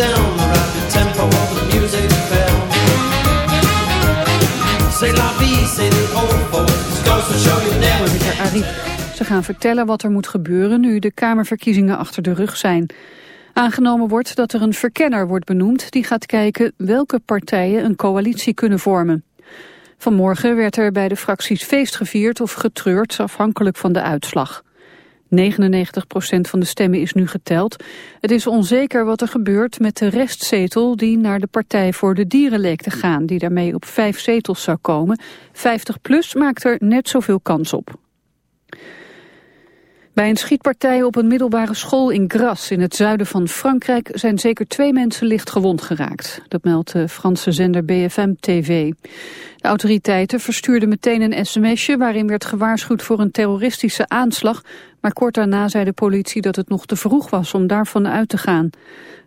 down the tempo of the music show you. Ze gaan vertellen wat er moet gebeuren nu de Kamerverkiezingen achter de rug zijn. Aangenomen wordt dat er een verkenner wordt benoemd die gaat kijken welke partijen een coalitie kunnen vormen. Vanmorgen werd er bij de fracties feest gevierd of getreurd afhankelijk van de uitslag. 99% van de stemmen is nu geteld. Het is onzeker wat er gebeurt met de restzetel die naar de Partij voor de Dieren leek te gaan, die daarmee op vijf zetels zou komen. 50 plus maakt er net zoveel kans op. Bij een schietpartij op een middelbare school in Gras in het zuiden van Frankrijk zijn zeker twee mensen licht gewond geraakt. Dat meldt de Franse zender BFM TV. De autoriteiten verstuurden meteen een sms'je waarin werd gewaarschuwd voor een terroristische aanslag, maar kort daarna zei de politie dat het nog te vroeg was om daarvan uit te gaan.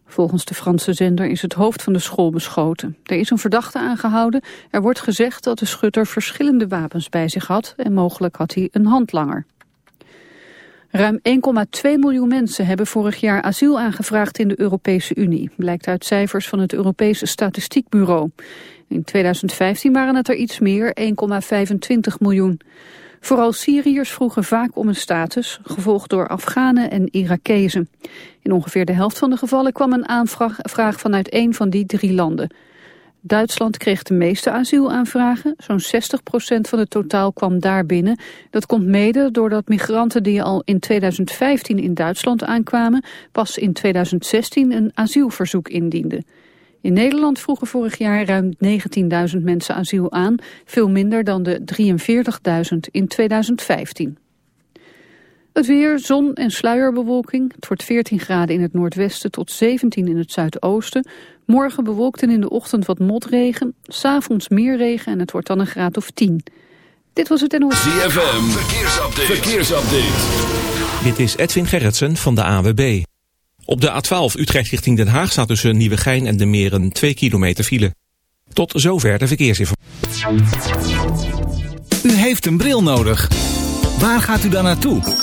Volgens de Franse zender is het hoofd van de school beschoten. Er is een verdachte aangehouden. Er wordt gezegd dat de schutter verschillende wapens bij zich had en mogelijk had hij een handlanger. Ruim 1,2 miljoen mensen hebben vorig jaar asiel aangevraagd in de Europese Unie, blijkt uit cijfers van het Europese Statistiekbureau. In 2015 waren het er iets meer, 1,25 miljoen. Vooral Syriërs vroegen vaak om een status, gevolgd door Afghanen en Irakezen. In ongeveer de helft van de gevallen kwam een aanvraag vanuit een van die drie landen. Duitsland kreeg de meeste asielaanvragen. Zo'n 60% van het totaal kwam daar binnen. Dat komt mede doordat migranten die al in 2015 in Duitsland aankwamen... pas in 2016 een asielverzoek indienden. In Nederland vroegen vorig jaar ruim 19.000 mensen asiel aan. Veel minder dan de 43.000 in 2015. Het weer, zon en sluierbewolking. Het wordt 14 graden in het noordwesten tot 17 in het zuidoosten. Morgen bewolkt en in de ochtend wat motregen. S'avonds meer regen en het wordt dan een graad of 10. Dit was het NOS. ZFM, verkeersupdate. verkeersupdate. Dit is Edwin Gerritsen van de AWB. Op de A12 Utrecht richting Den Haag staat tussen Nieuwegein en de Meren 2 kilometer file. Tot zover de verkeersinformatie. U heeft een bril nodig. Waar gaat u dan naartoe?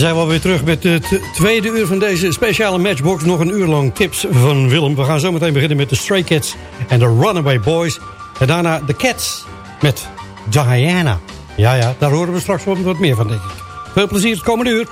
zijn we alweer terug met het tweede uur van deze speciale matchbox. Nog een uur lang tips van Willem. We gaan zo meteen beginnen met de Stray Cats en de Runaway Boys. En daarna de Cats met Diana. Ja, ja, daar horen we straks wat meer van, denk ik. Veel plezier het komende uur.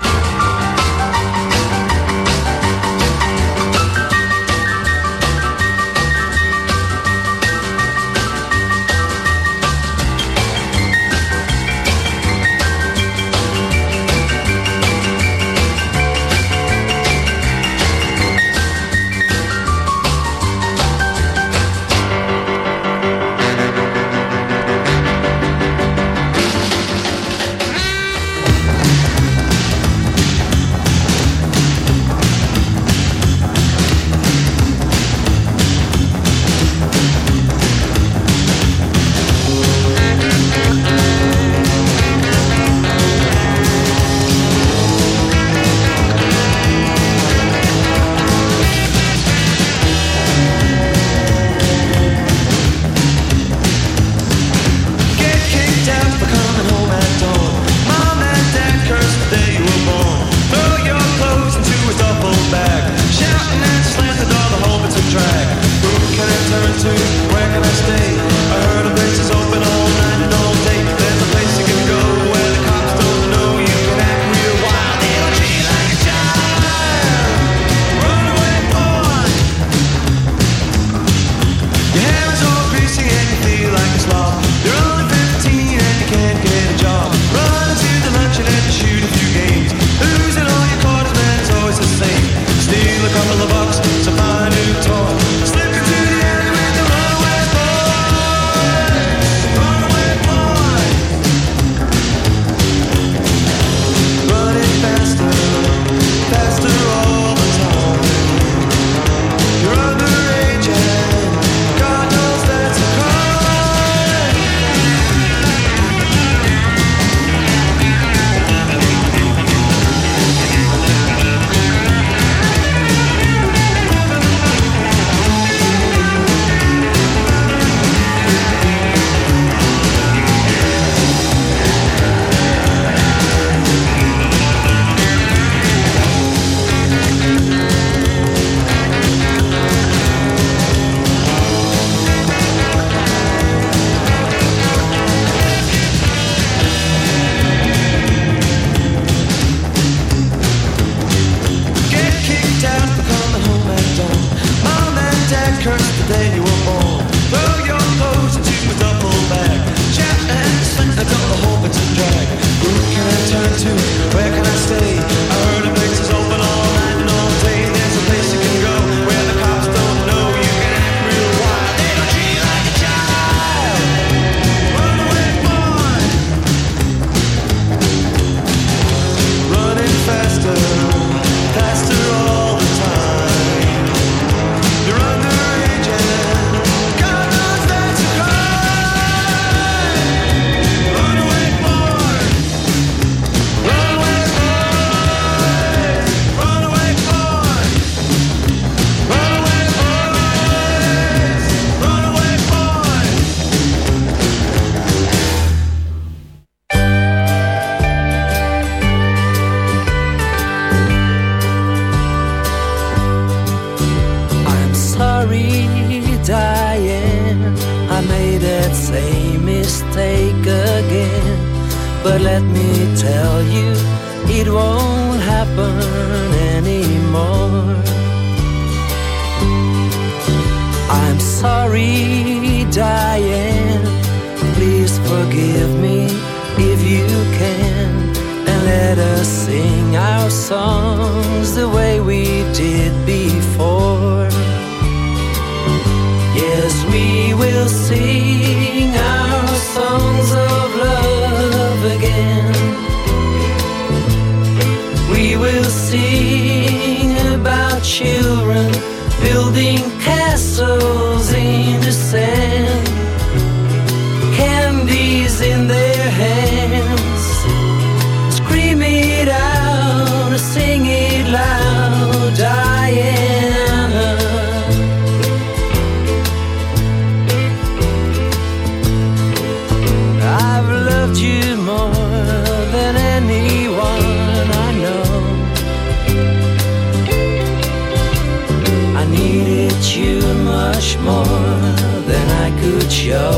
Show.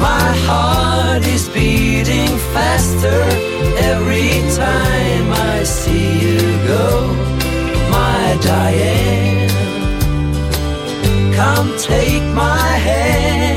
My heart is beating faster every time I see you go, my Diane. Come take my hand.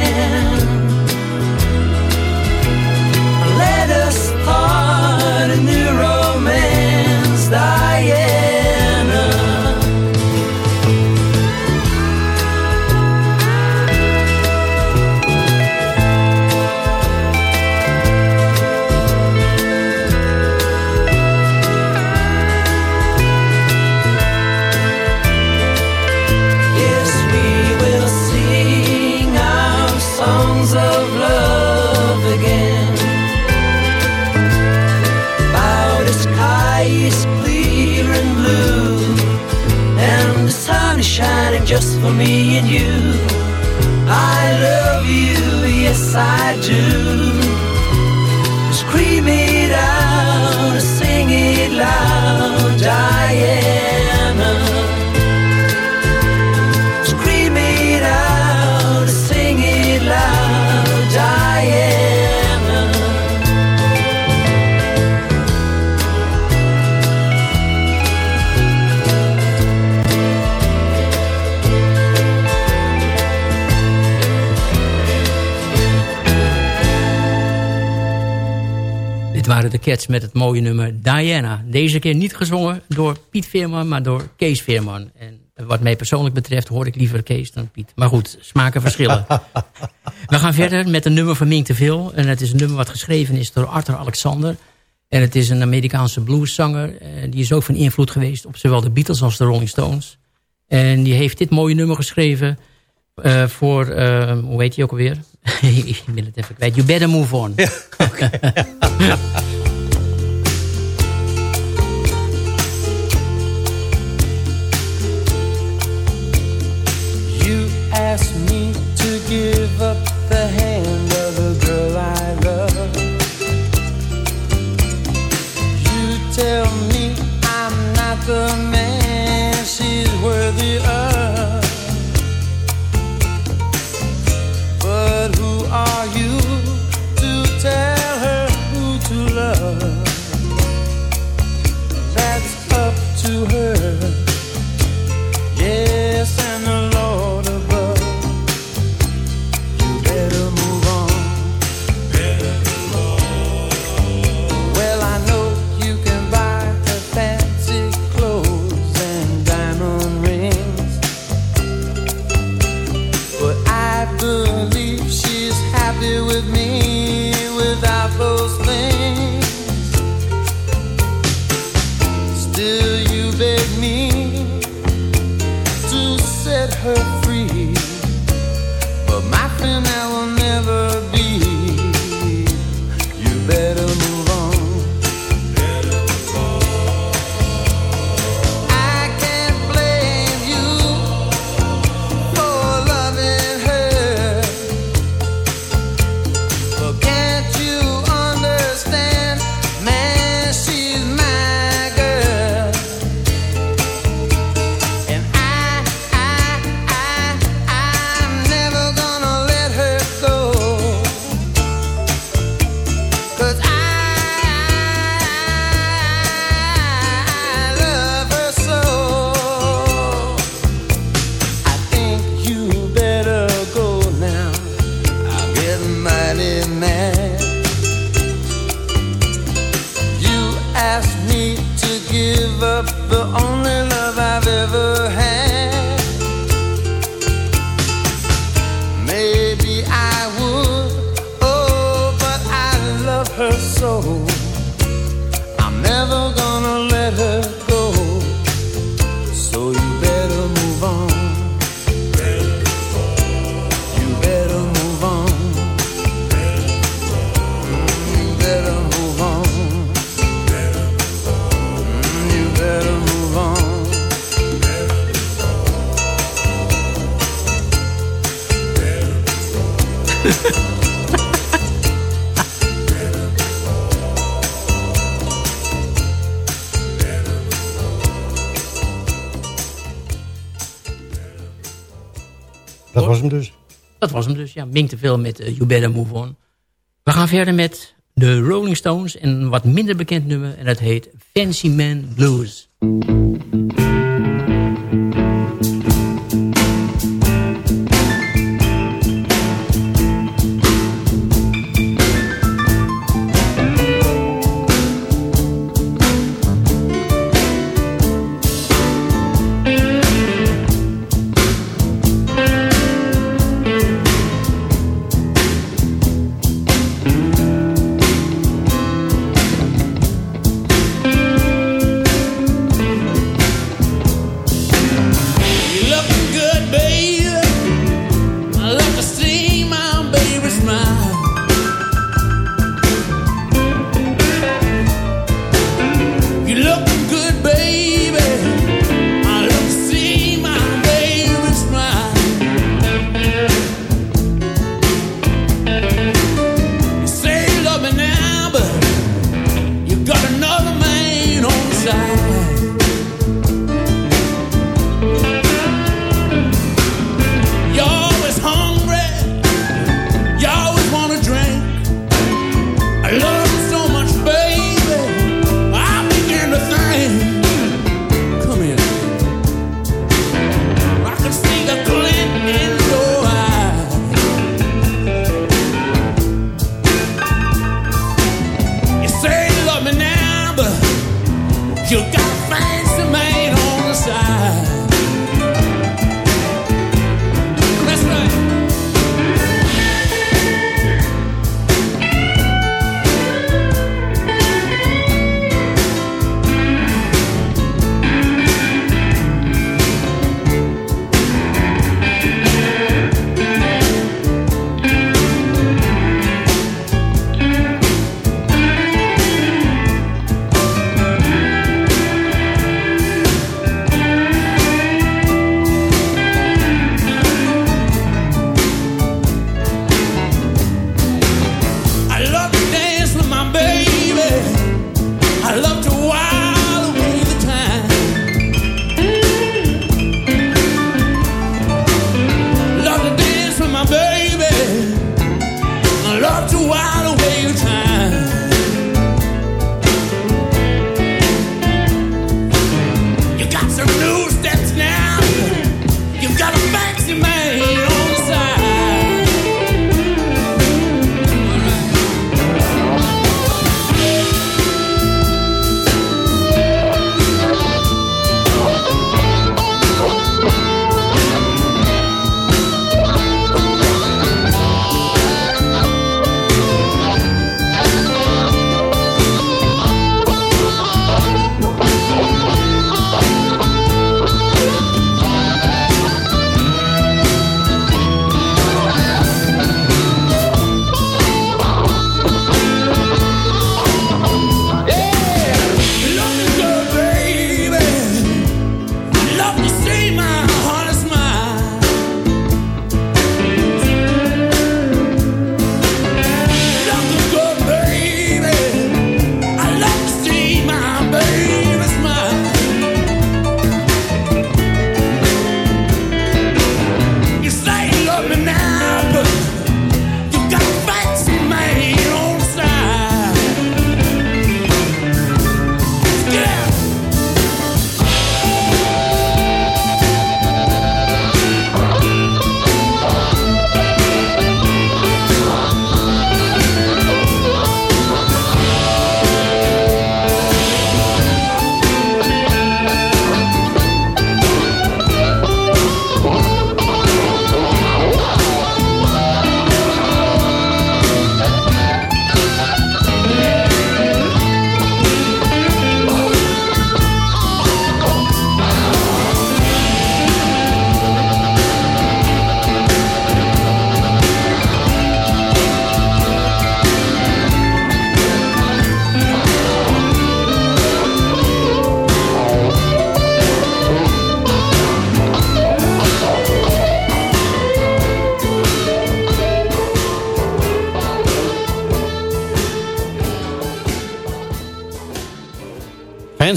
Do. Waren de Cats met het mooie nummer Diana. Deze keer niet gezongen door Piet Veerman, maar door Kees Veerman. En wat mij persoonlijk betreft hoor ik liever Kees dan Piet. Maar goed, smaken verschillen. We gaan verder met een nummer van Mink te Veel. En het is een nummer wat geschreven is door Arthur Alexander. En het is een Amerikaanse blueszanger. En die is ook van invloed geweest op zowel de Beatles als de Rolling Stones. En die heeft dit mooie nummer geschreven eh, voor, eh, hoe heet hij ook alweer? ik ben het even kwijt. You better move on. You asked me to give up the hand of a girl I love. You tell me I'm not the man she's worthy of. Was hem dus, ja. Mink te veel met uh, You Better Move On. We gaan verder met de Rolling Stones en een wat minder bekend nummer. En dat heet Fancy Man Blues.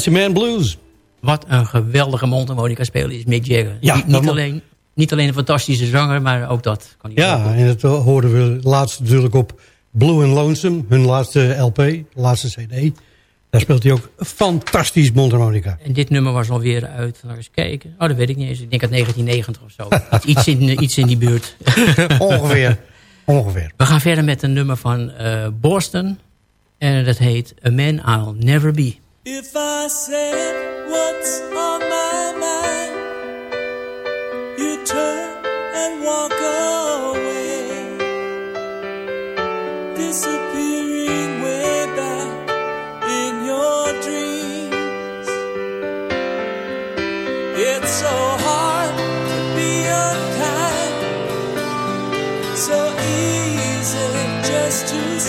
Fancy Man Blues. Wat een geweldige mondharmonica speler is Mick Jagger. Ja, niet, niet alleen, niet alleen een fantastische zanger, maar ook dat. Kan hij ja, en dat hoorden we laatst natuurlijk op Blue and Lonesome. Hun laatste LP, laatste cd. Daar speelt hij ook fantastisch mondharmonica. En dit nummer was alweer uit, laat eens kijken. Oh, dat weet ik niet eens. Ik denk uit 1990 of zo. iets, in, iets in die buurt. Ongeveer. Ongeveer. We gaan verder met een nummer van uh, Boston. En dat heet A Man I'll Never Be. If I said what's on my mind? You turn and walk away. Disappearing way back in your dreams. It's so hard to be unkind. So easy just to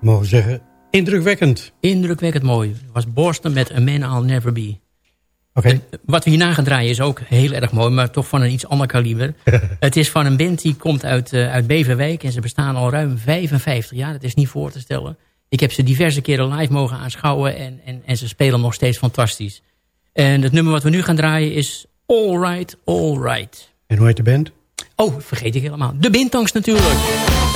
Mogen zeggen, indrukwekkend. Indrukwekkend mooi. Het was Boston met A Man I'll Never Be. Oké. Wat we hierna gaan draaien is ook heel erg mooi, maar toch van een iets ander kaliber. het is van een band die komt uit, uh, uit Beverwijk en ze bestaan al ruim 55 jaar. Dat is niet voor te stellen. Ik heb ze diverse keren live mogen aanschouwen en, en, en ze spelen nog steeds fantastisch. En het nummer wat we nu gaan draaien is All Right, All Right. En hoe heet de band? Oh, vergeet ik helemaal. De Bintangs natuurlijk.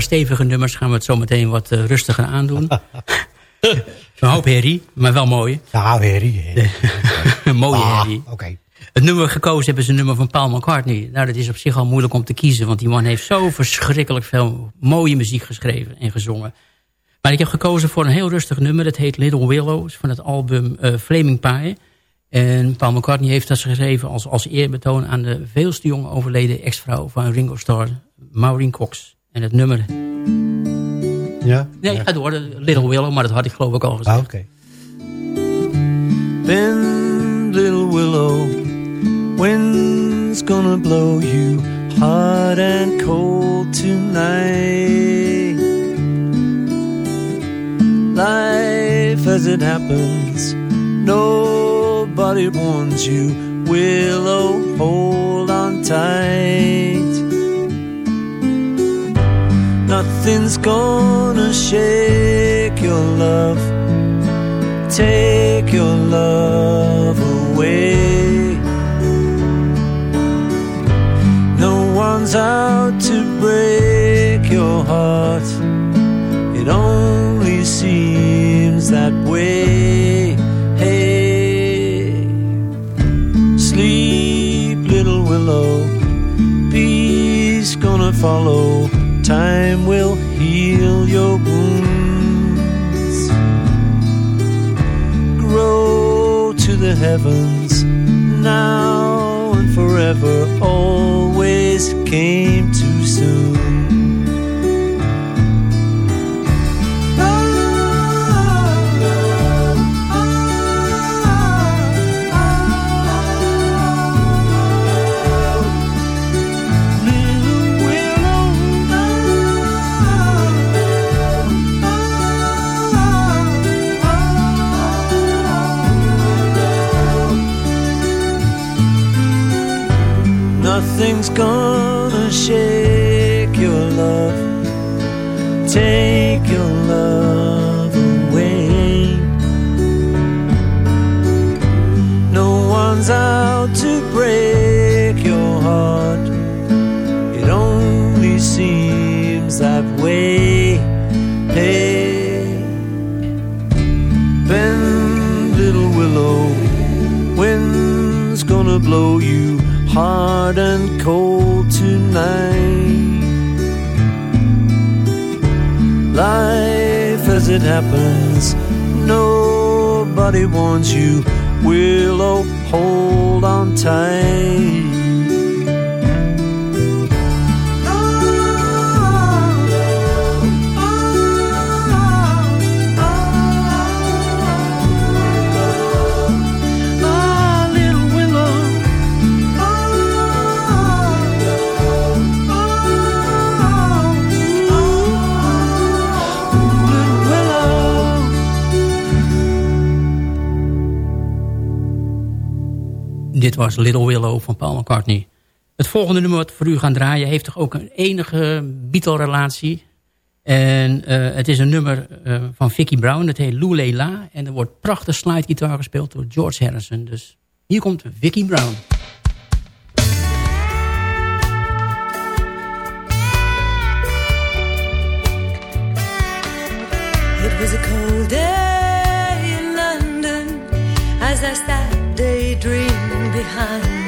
Paar stevige nummers gaan we het zo meteen wat uh, rustiger aandoen. een hoop herrie, maar wel mooi. Ja, herrie. Een mooie ah, herrie. Oké. Het nummer gekozen hebben ze een nummer van Paul McCartney. Nou, dat is op zich al moeilijk om te kiezen. Want die man heeft zo verschrikkelijk veel mooie muziek geschreven en gezongen. Maar ik heb gekozen voor een heel rustig nummer. Dat heet Little Willows van het album uh, Flaming Pie. En Paul McCartney heeft dat geschreven als, als eerbetoon aan de veelste jonge overleden ex-vrouw van Ringo Starr, Maureen Cox. En het nummer... Ja? Nee, ja. ga door. Little Willow, maar dat had ik geloof ik al gezegd. Ah, oké. Bend, little willow, wind's gonna blow you hot and cold tonight. Life as it happens, nobody warns you. Willow, hold on tight. Nothing's gonna shake your love, take your love away. No one's out to break your heart, it only seems that way. Hey, sleep, little willow, peace gonna follow time will heal your wounds. Grow to the heavens now and forever, always came too soon. Nothing's gonna shake your love, take your love away. No one's out to break your heart, it only seems that way. Hey, bend, little willow, wind's gonna blow you hard and cold tonight. Life as it happens, nobody warns you. Willow, hold on tight. Was Little Willow van Paul McCartney. Het volgende nummer wat voor u gaan draaien... heeft toch ook een enige Beatle-relatie. En uh, het is een nummer uh, van Vicky Brown. Het heet Lou La. En er wordt prachtig slidegitaar gespeeld door George Harrison. Dus hier komt Vicky Brown. It was a cold 看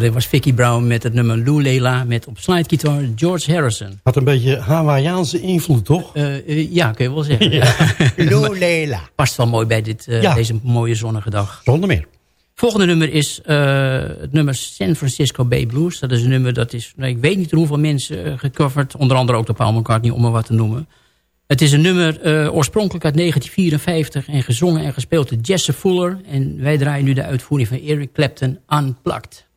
dit was Vicky Brown met het nummer Lou Lela... met op slideguitar George Harrison. Had een beetje Hawaiiaanse invloed, toch? Uh, uh, ja, kun je wel zeggen. Ja. Lou Lela. Past wel mooi bij dit, uh, ja. deze mooie zonnige dag. Zonder meer. Volgende nummer is het nummer San Francisco Bay Blues. Dat is een nummer dat is, nou, ik weet niet hoeveel mensen gecoverd. Onder andere ook de Paul McCartney, om maar wat te noemen. Het is een nummer oorspronkelijk uit 1954 en gezongen en gespeeld door Jesse Fuller. En wij draaien nu de uitvoering van Eric Clapton Unplugged.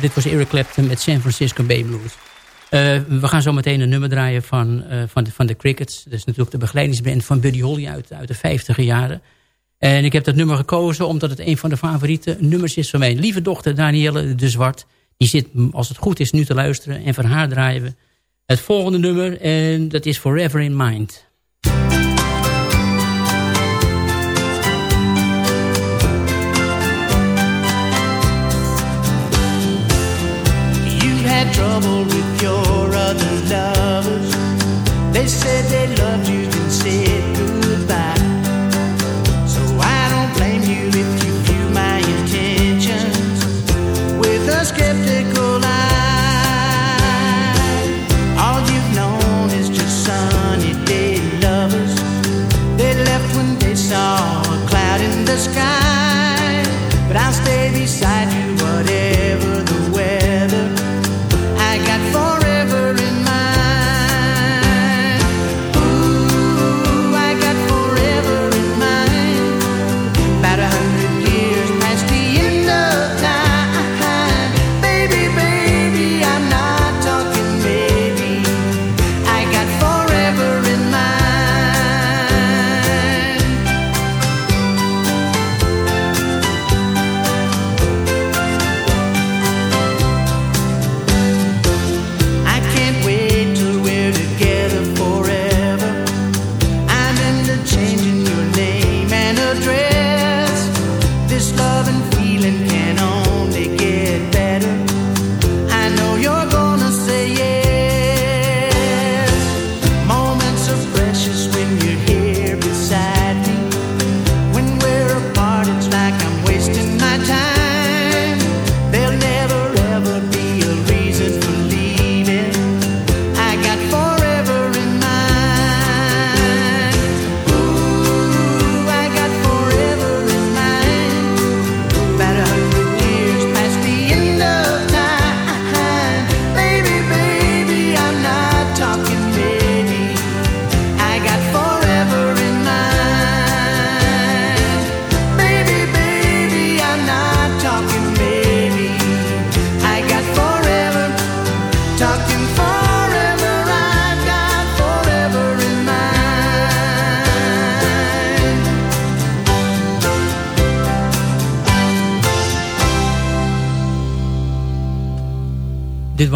Dit was Eric Clapton met San Francisco Bay Blues. Uh, we gaan zo meteen een nummer draaien van, uh, van, de, van Crickets. Dat is natuurlijk de begeleidingsband van Buddy Holly uit, uit de 50 jaren. En ik heb dat nummer gekozen omdat het een van de favoriete nummers is van mijn lieve dochter Danielle de Zwart. Die zit, als het goed is, nu te luisteren. En van haar draaien we het volgende nummer. En dat is Forever in Mind. Had trouble with your other lovers. They said they loved you and said goodbye. So I don't blame you if you view my intentions with a skeptical eye. All you've known is just sunny day lovers. They left when they saw a cloud in the sky.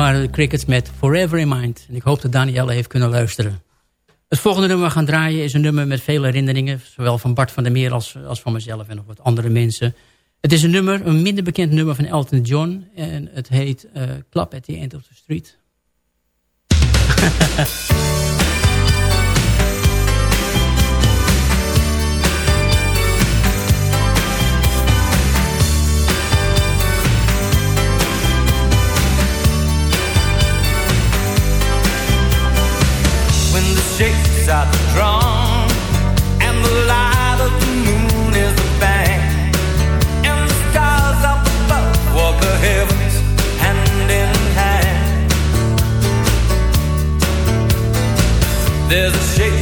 Waren de Crickets met Forever in Mind. En ik hoop dat Danielle heeft kunnen luisteren. Het volgende nummer gaan draaien is een nummer met vele herinneringen. Zowel van Bart van der Meer als, als van mezelf en nog wat andere mensen. Het is een nummer, een minder bekend nummer van Elton John. En het heet uh, Club at the End of the Street. the shakes are drawn and the light of the moon is a bang and the stars up above walk the heavens hand in hand. There's a shady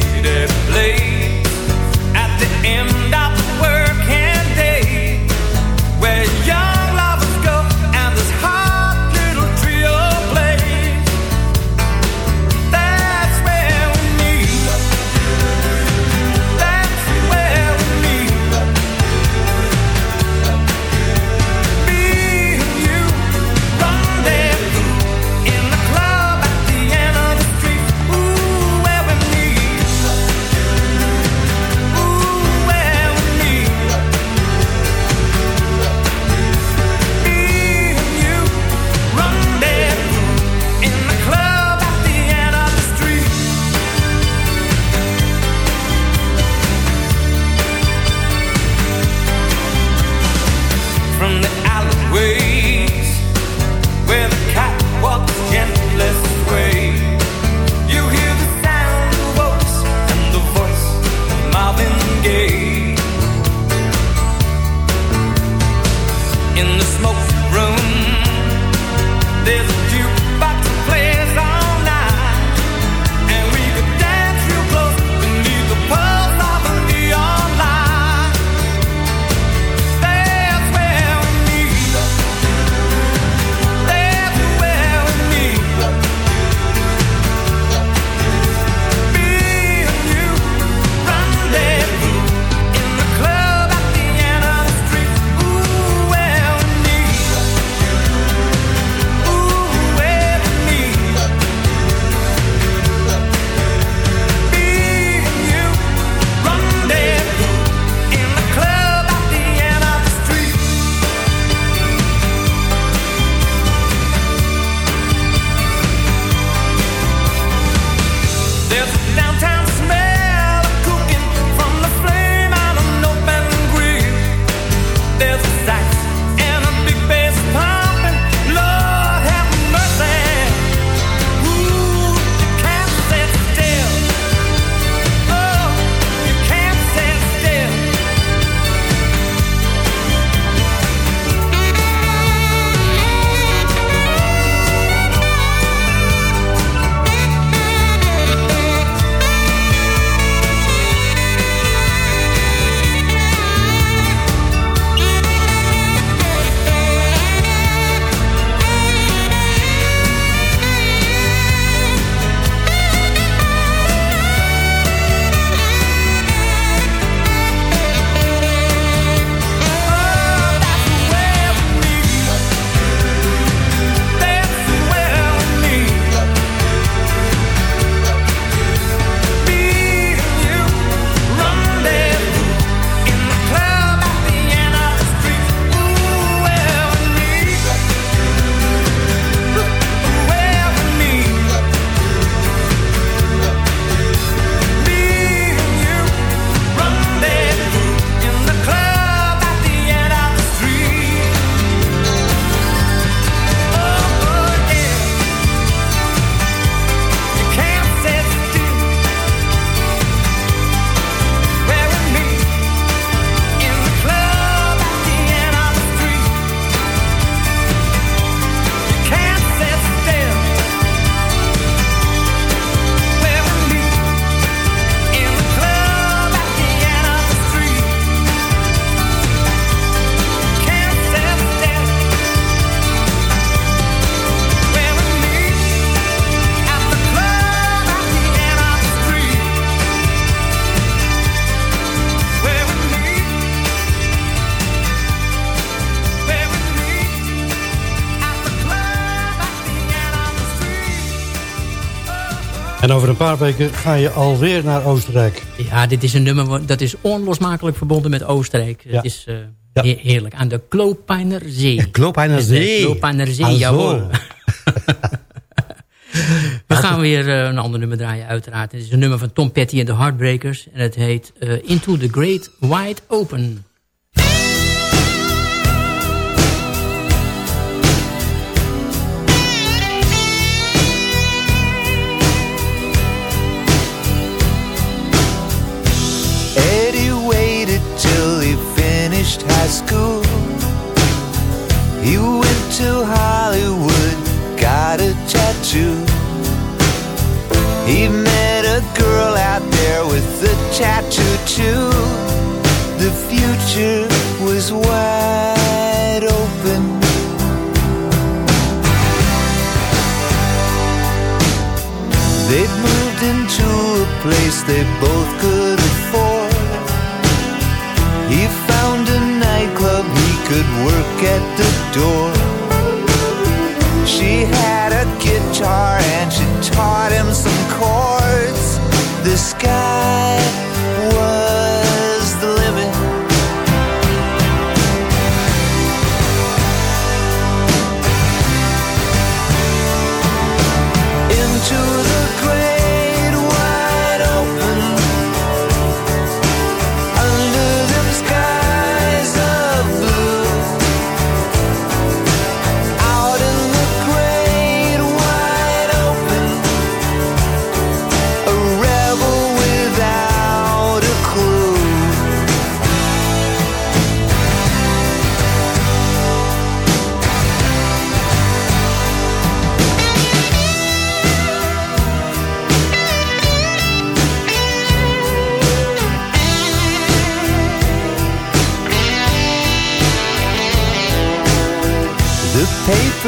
En over een paar weken ga je alweer naar Oostenrijk. Ja, dit is een nummer dat is onlosmakelijk verbonden met Oostenrijk. Het is uh, ja. heerlijk. Aan de Klopeinerzee. Klopeinerzee. De Klopeinerzee, jawel. We gaan weer uh, een ander nummer draaien, uiteraard. Het is een nummer van Tom Petty en de Heartbreakers. En het heet uh, Into the Great Wide Open. High school. He went to Hollywood, got a tattoo. He met a girl out there with a tattoo too. The future was wide open. They'd moved into a place they both could afford. He could work at the door. She had a guitar and she taught him some chords. The sky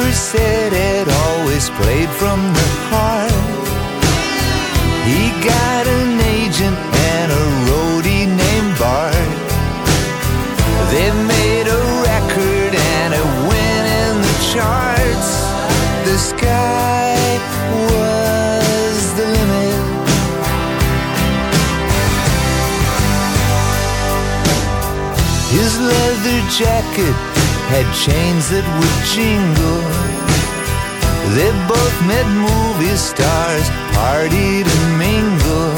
paper said it always played from the heart. He got an agent and a roadie named Bart. They made a record and it went in the charts. The sky was the limit. His leather jacket had chains that would jingle. They both met movie stars, partied and mingled.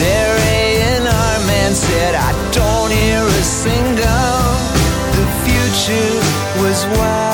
Their A&R man said, I don't hear a single. The future was wide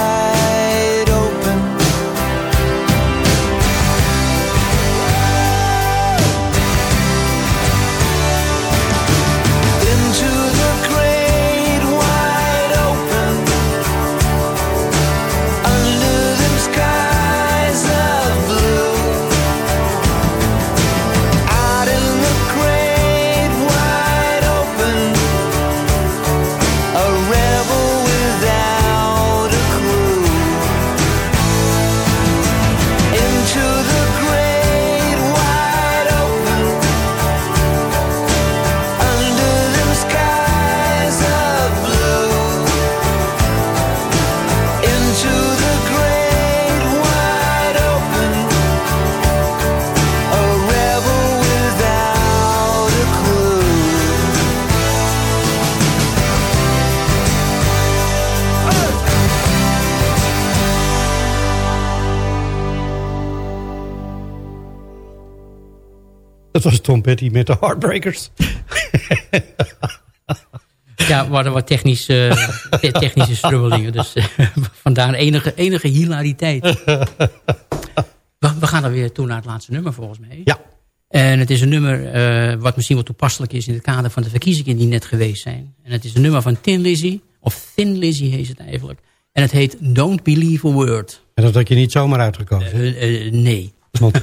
Dat was Tom Petty met de Heartbreakers. Ja, we hadden wat technisch, eh, te- technische strubbelingen. Dus eh, vandaar enige, enige hilariteit. We, we gaan dan weer toe naar het laatste nummer volgens mij. Ja. En het is een nummer eh, wat misschien wel toepasselijk is... in het kader van de verkiezingen die net geweest zijn. En het is een nummer van Tin Lizzy. Of Thin Lizzy heet het eigenlijk. En het heet Don't Believe a Word. En dat had je niet zomaar uitgekozen. Eh, nee. Want-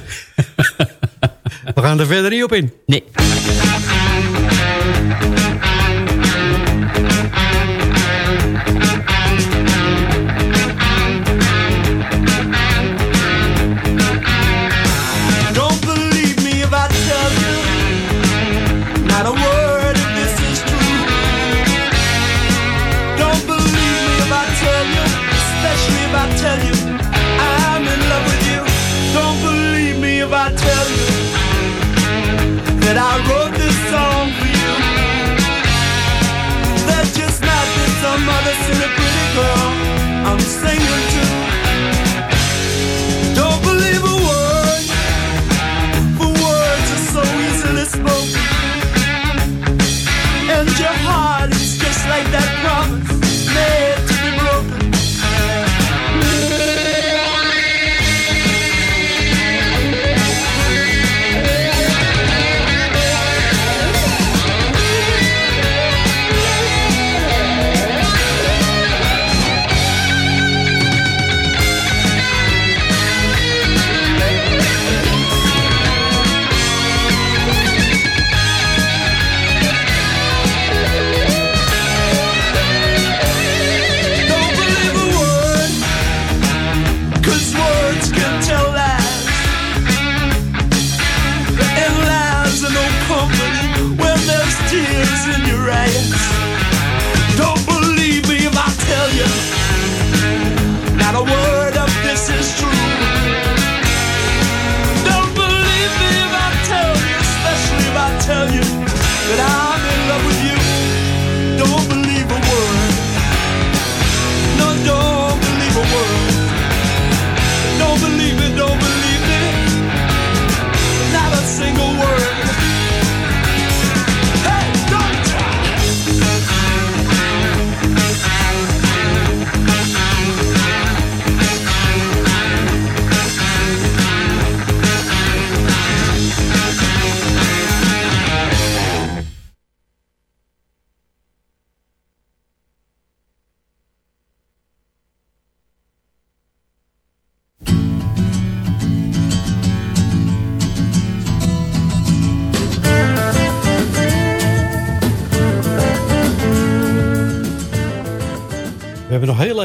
We gaan er verder niet op in. Nee.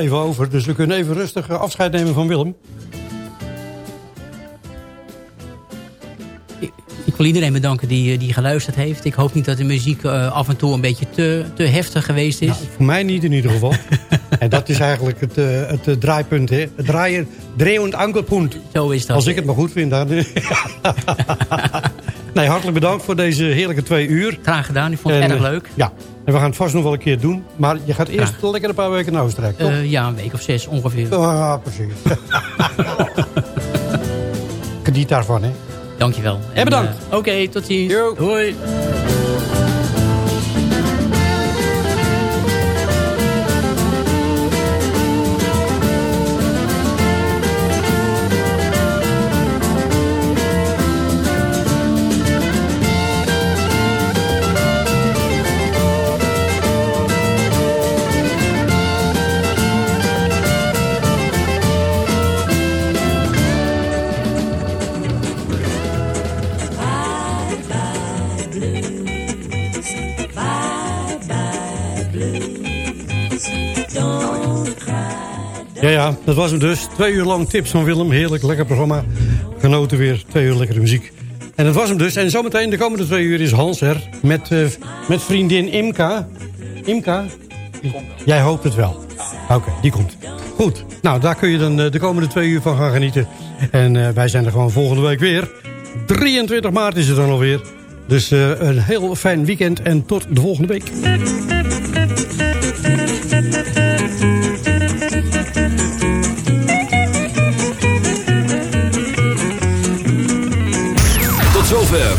Even over, dus we kunnen even rustig eh, afscheid nemen van Willem. Ik wil iedereen bedanken die, eh, die geluisterd heeft. Ik hoop niet dat de muziek eh, af en toe een beetje te, te heftig geweest is. Voor mij niet in ieder geval. en dat is eigenlijk het, het draaipunt. Hè? Het draaien, ankerpunt. Zo is dat. Als ik het maar goed vind. Dan... nee, hartelijk bedankt voor deze heerlijke twee uur. Graag gedaan, ik vond het En, erg eh, leuk. Ja, en we gaan het vast nog wel een keer doen. Maar je gaat eerst lekker een paar weken naar Oostenrijk, toch? Eh, ja, een week of zes ongeveer. Ah, precies. Geniet daarvan, hè. Dankjewel. En bedankt. eh, Oké, tot ziens. Hoi. Ja, dat was hem dus. Twee uur lang tips van Willem. Heerlijk, lekker programma. Genoten weer. Twee uur lekkere muziek. En dat was hem dus. En zometeen de komende twee uur is Hans er. Met, eh, met vriendin Imka. Imka? Jij hoopt het wel. Oké, die komt. Goed. Nou, daar kun je dan eh, de komende twee uur van gaan genieten. En eh, wij zijn er gewoon volgende week weer. 23 maart is het dan alweer. Dus een heel fijn weekend en tot de volgende week.